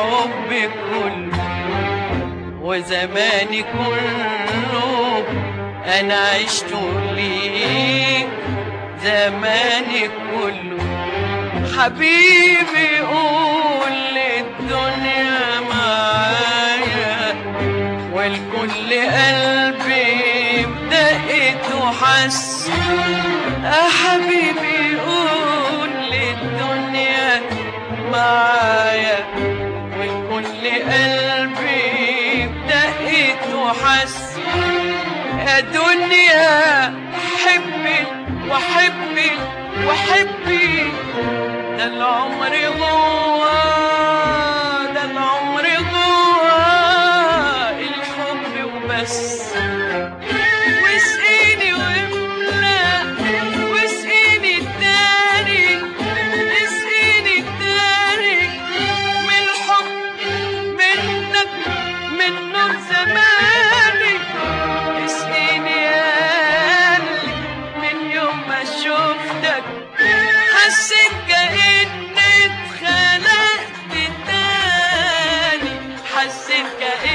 الحب كله وزماني كله أنا عشت ليك. زماني كله حبيبي قول للدنيا معايا والكل قلبي بدقت وحس يا حبيبي قول للدنيا معايا والكل قلبي بدقت وحس. يا دنيا حبي وحبي وحبي ده العمر جوا حسيت كأني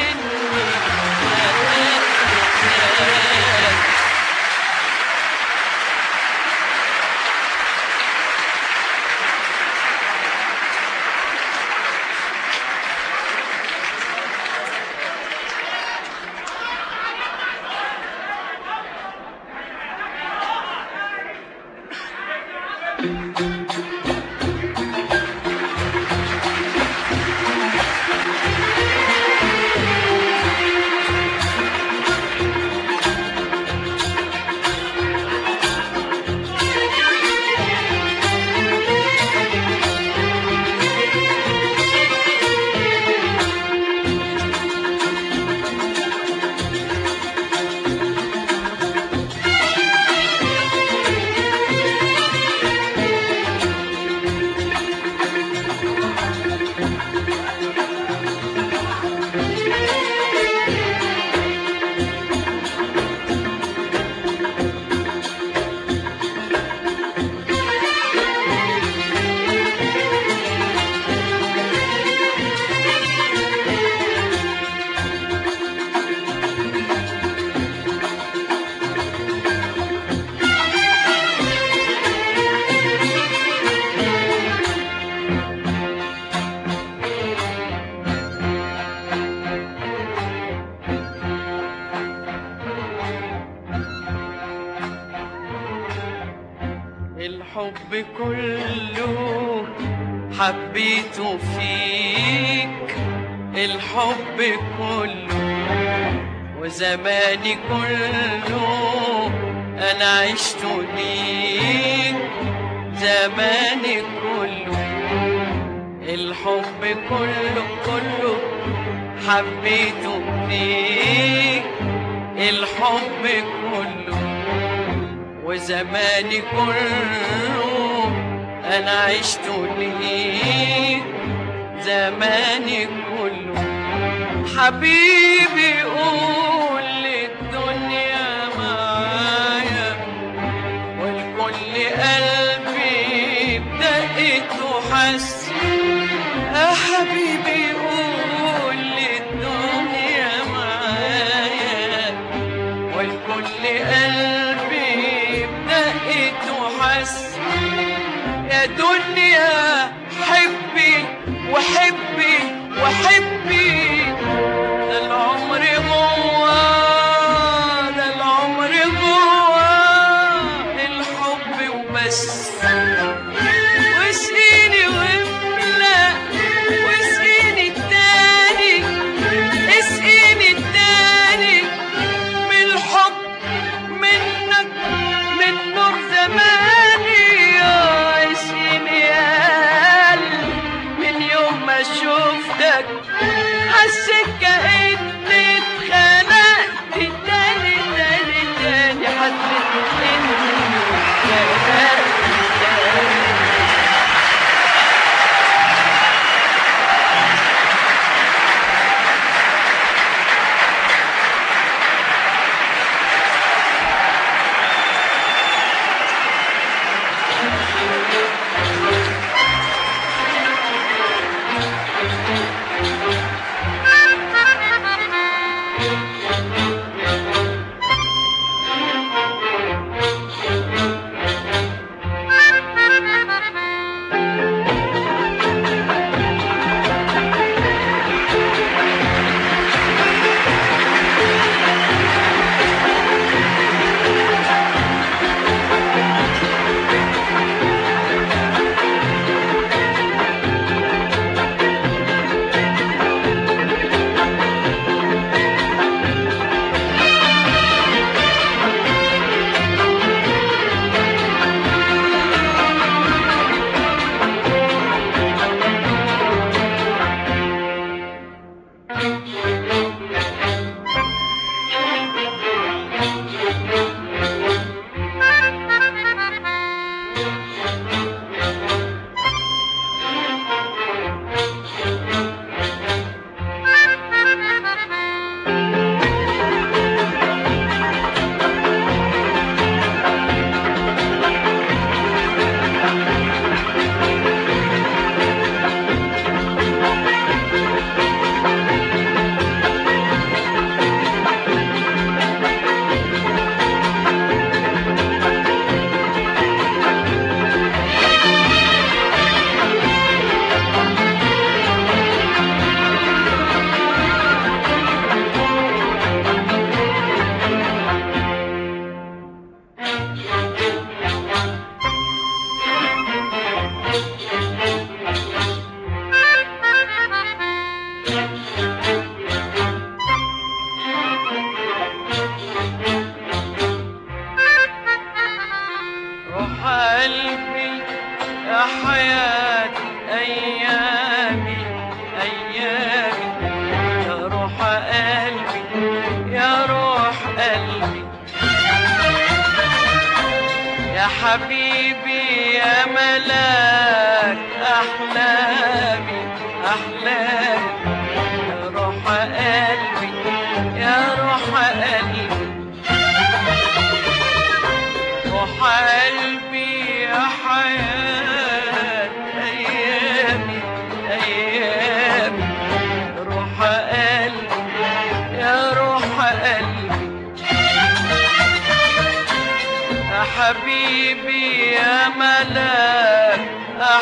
الحب كله حبيته فيك الحب كله وزماني كله أنا عشت ليك زماني كله الحب كله كله حبيته فيك. الحب كله وزماني كله أنا عشت ليك زماني كله. حبيبي قول للدنيا معايا. والكل قلبي بدقت وحس يا دنيا حبي وحبي وحبي.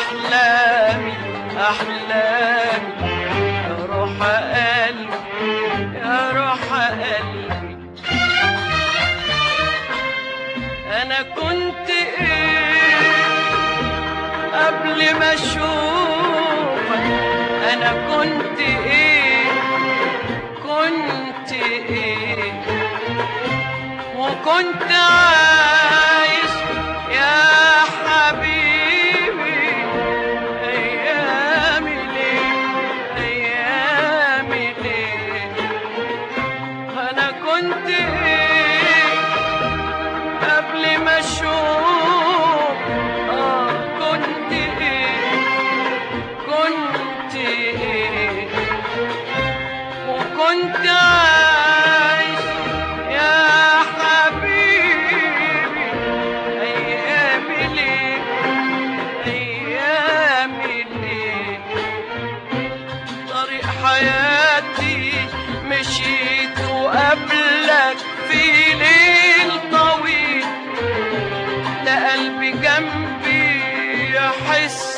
أحلامي أحلامي. يا روح قلبي يا روح قلبي. أنا كنت إيه؟ قبل ما أشوفك. أنا كنت إيه؟ كنت إيه؟ وكنت عارف post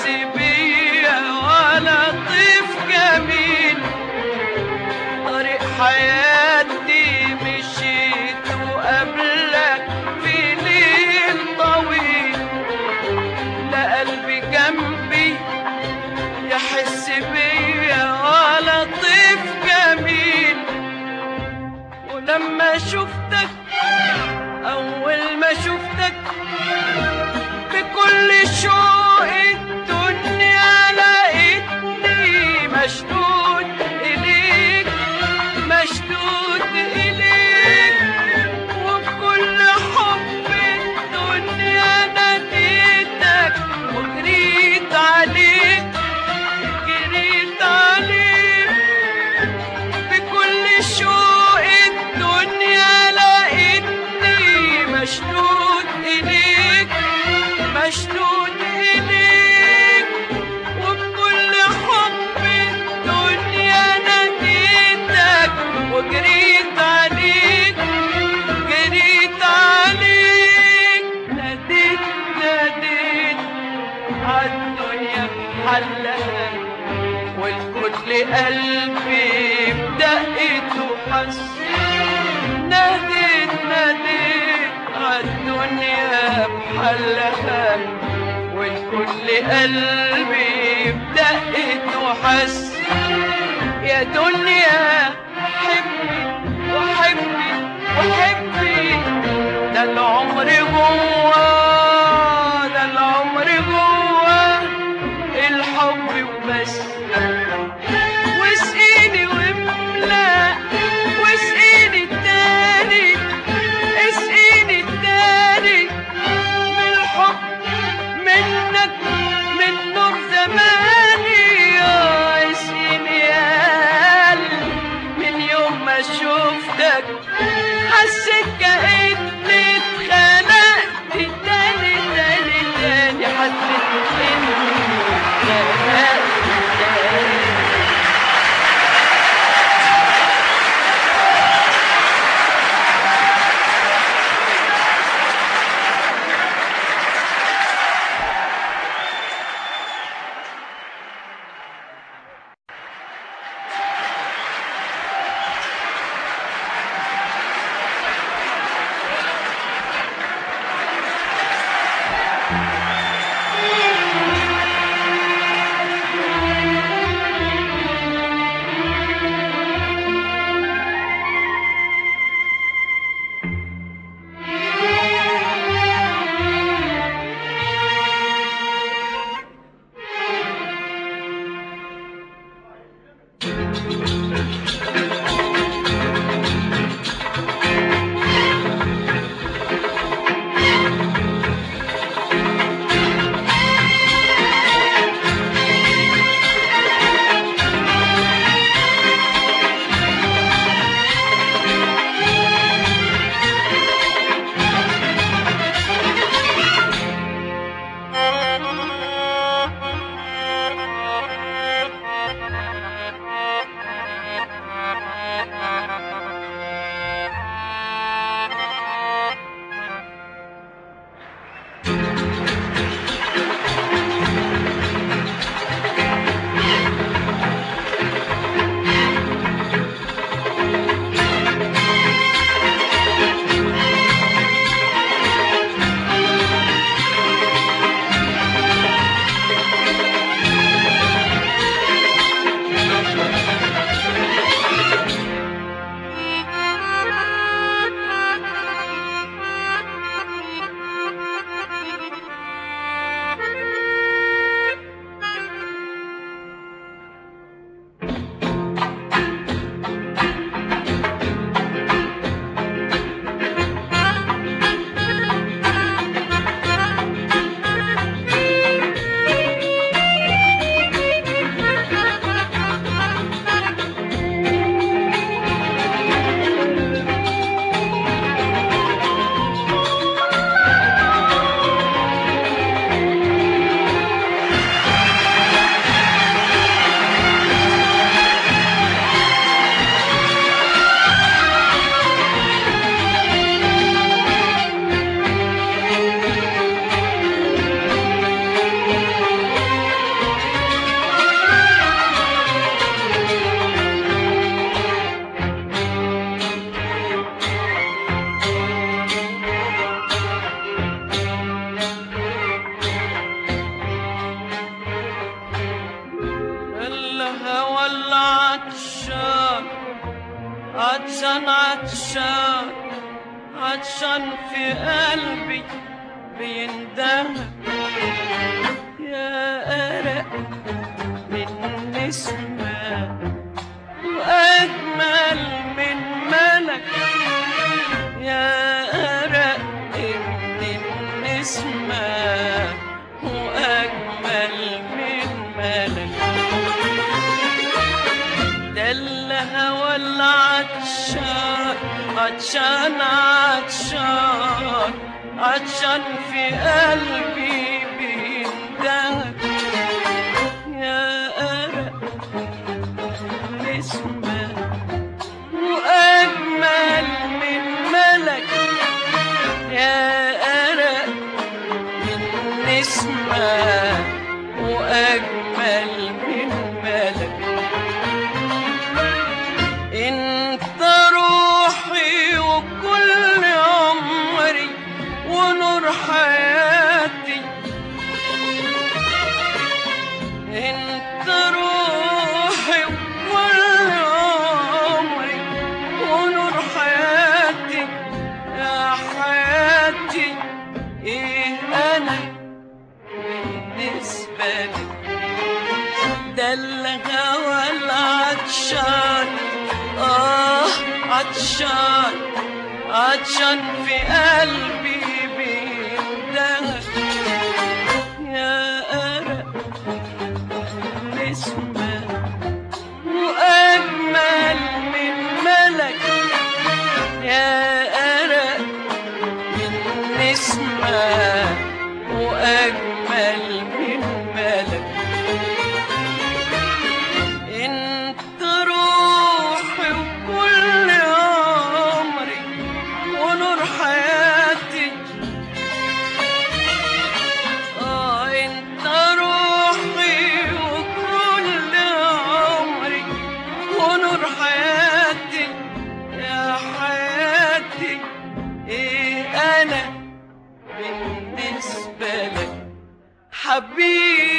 علقا والكتل قلبي بدقته حس ناديت ناديت عالدنيا بحلها والكل قلبي بدقته حس يا دنيا حبي وحبي وحبي ده العمر جوه اتشان اتشان في قلبي. حبيبي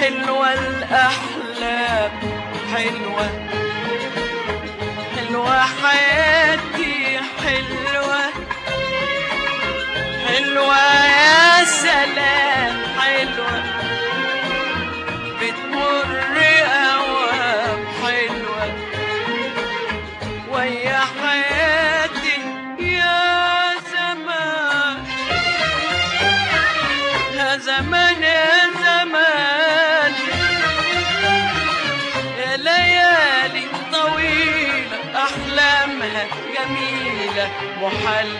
حلوة الأحلام حلوة. حلوة حياتي حلوة. حلوة يا سلام حلوة. محل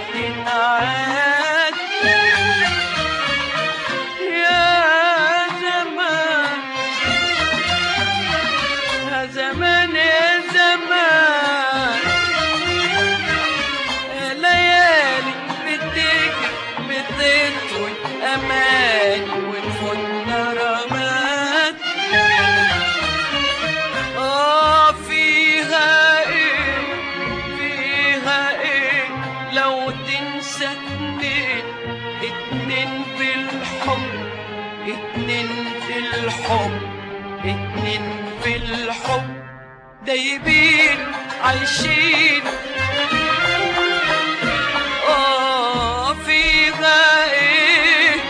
اتنين في الحب دايبين عايشين. آه فيها إيه؟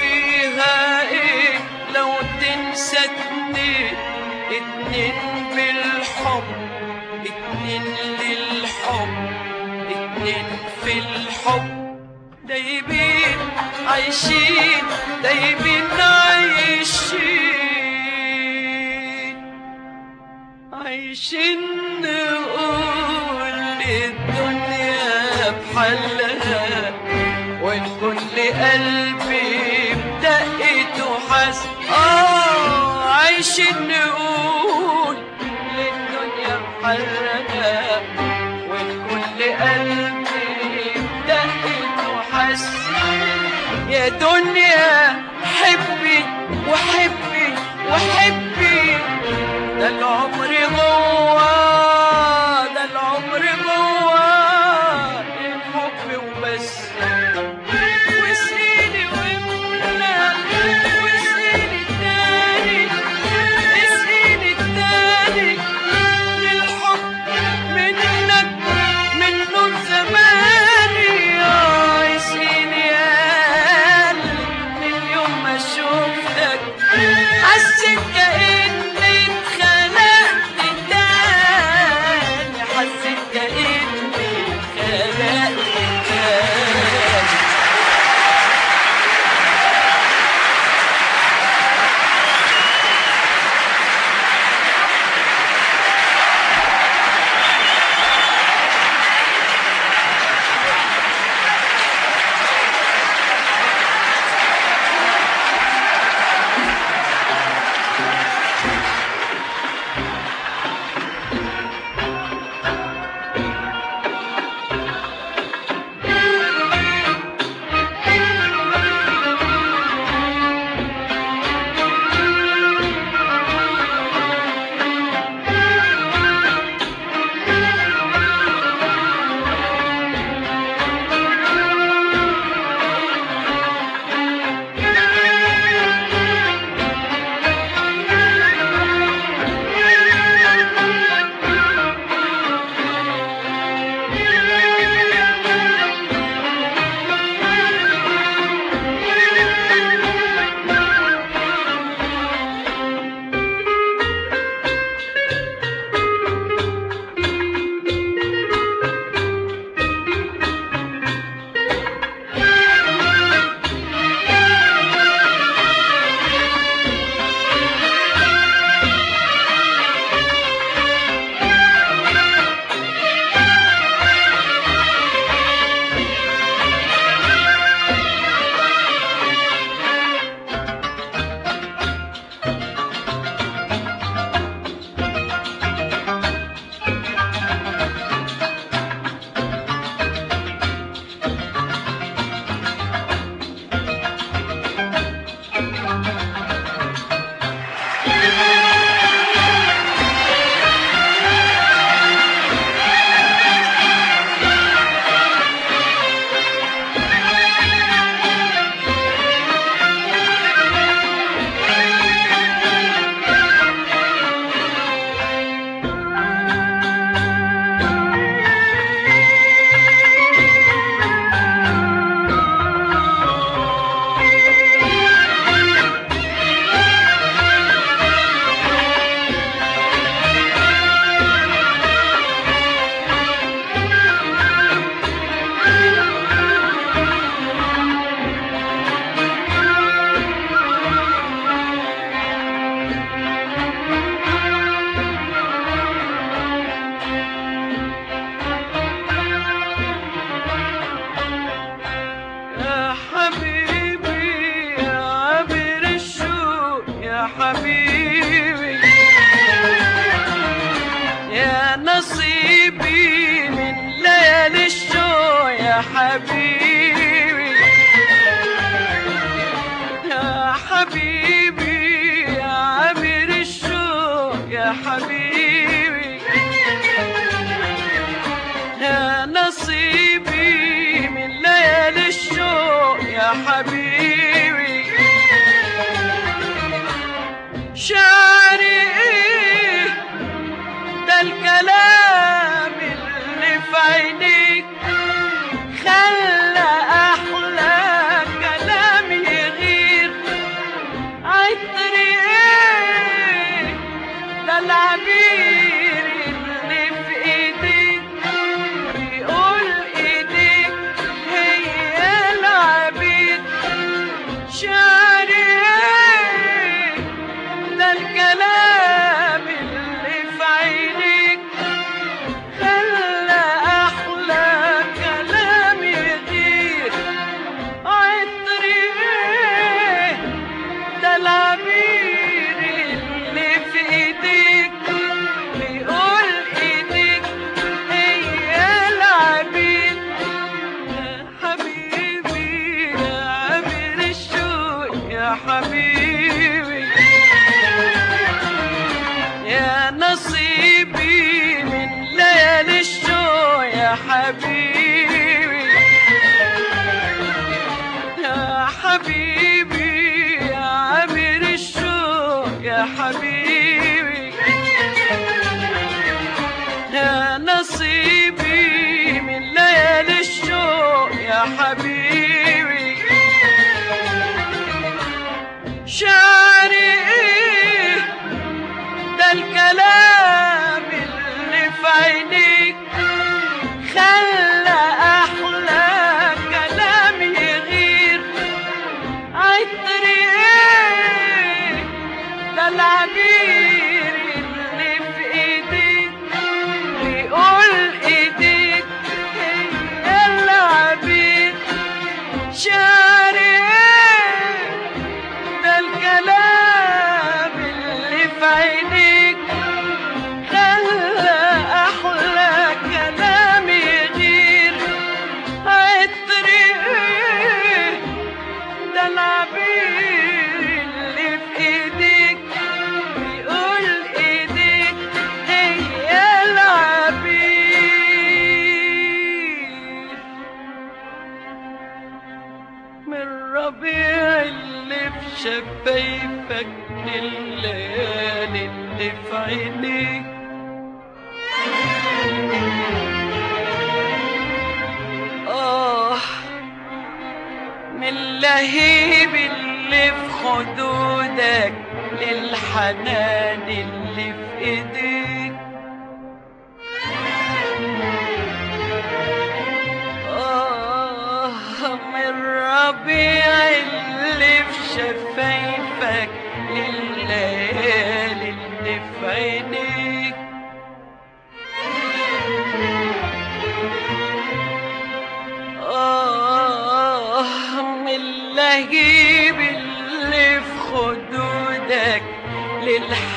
فيها إيه؟ لو تنسى اتنين اتنين في الحب اتنين للحب اتنين في الحب دايبين عايشين. دايبين عايشين نقول الدنيا بحلها والكل قلبي بدقته حس آه عايشين نقول حبيبي من اللهيب اللي في خدودك للحنان اللي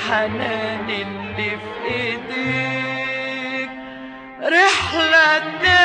الحنان اللي في ايديك رحلة تانية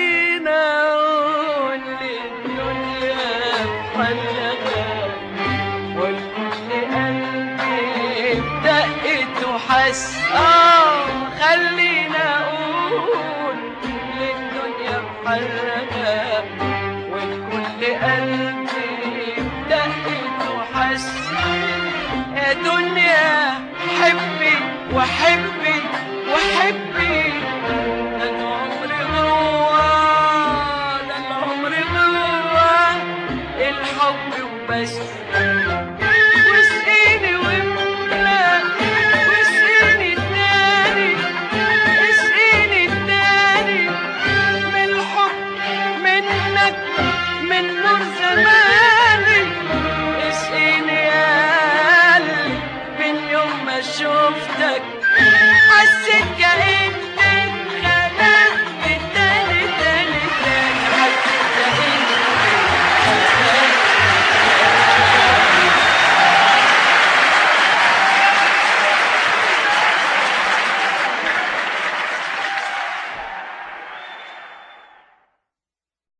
حلينا للدنيا حلق